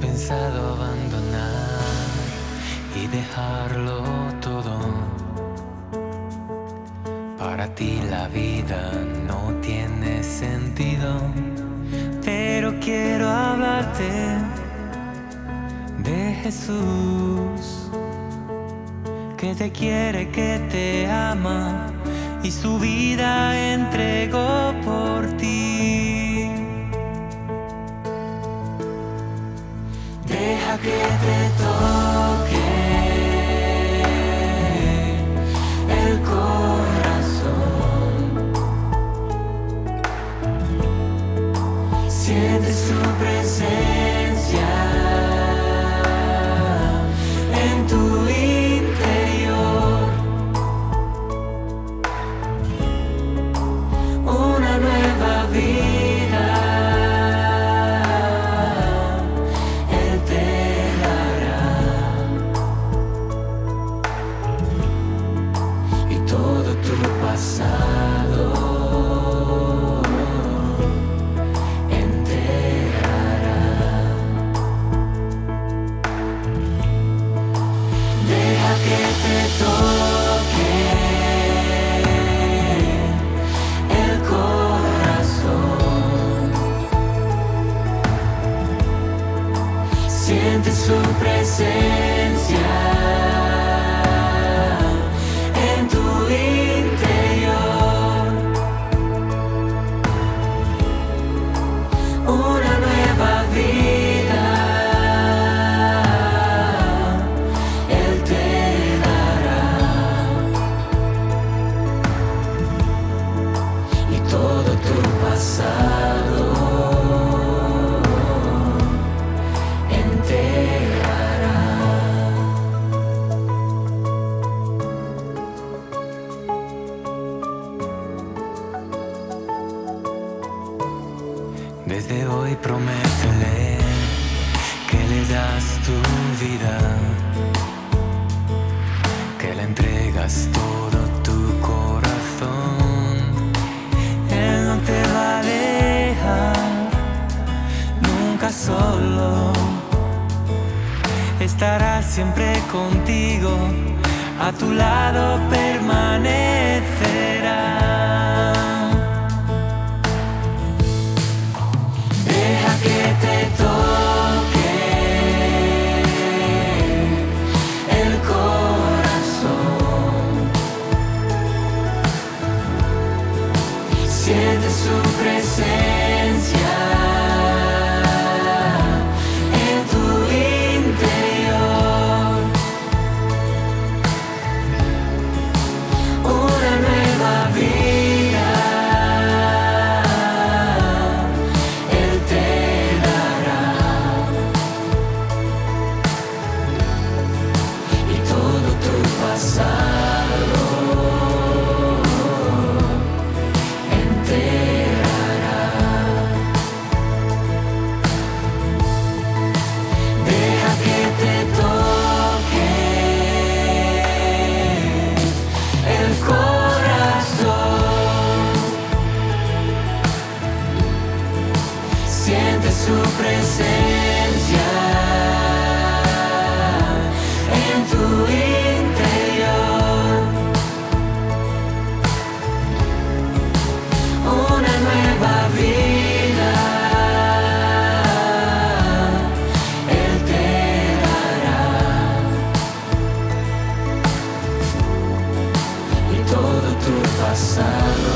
pensado abandonar y dejarlo todo. Para ti la vida no tiene sentido, pero quiero hablarte de Jesús, que te quiere, que te ama y su vida es Siente su presencia en tu interior. Una nueva vida. Él te dará. y todo tu pasado protetor. Desde hoy prométele que le das tu vida, que le entregas todo tu corazón. Él no te va a dejar nunca solo. Estará siempre contigo, a tu lado permanecerá. Su presencia en tu interior. Una nueva vida. Él te dará y todo tu pasado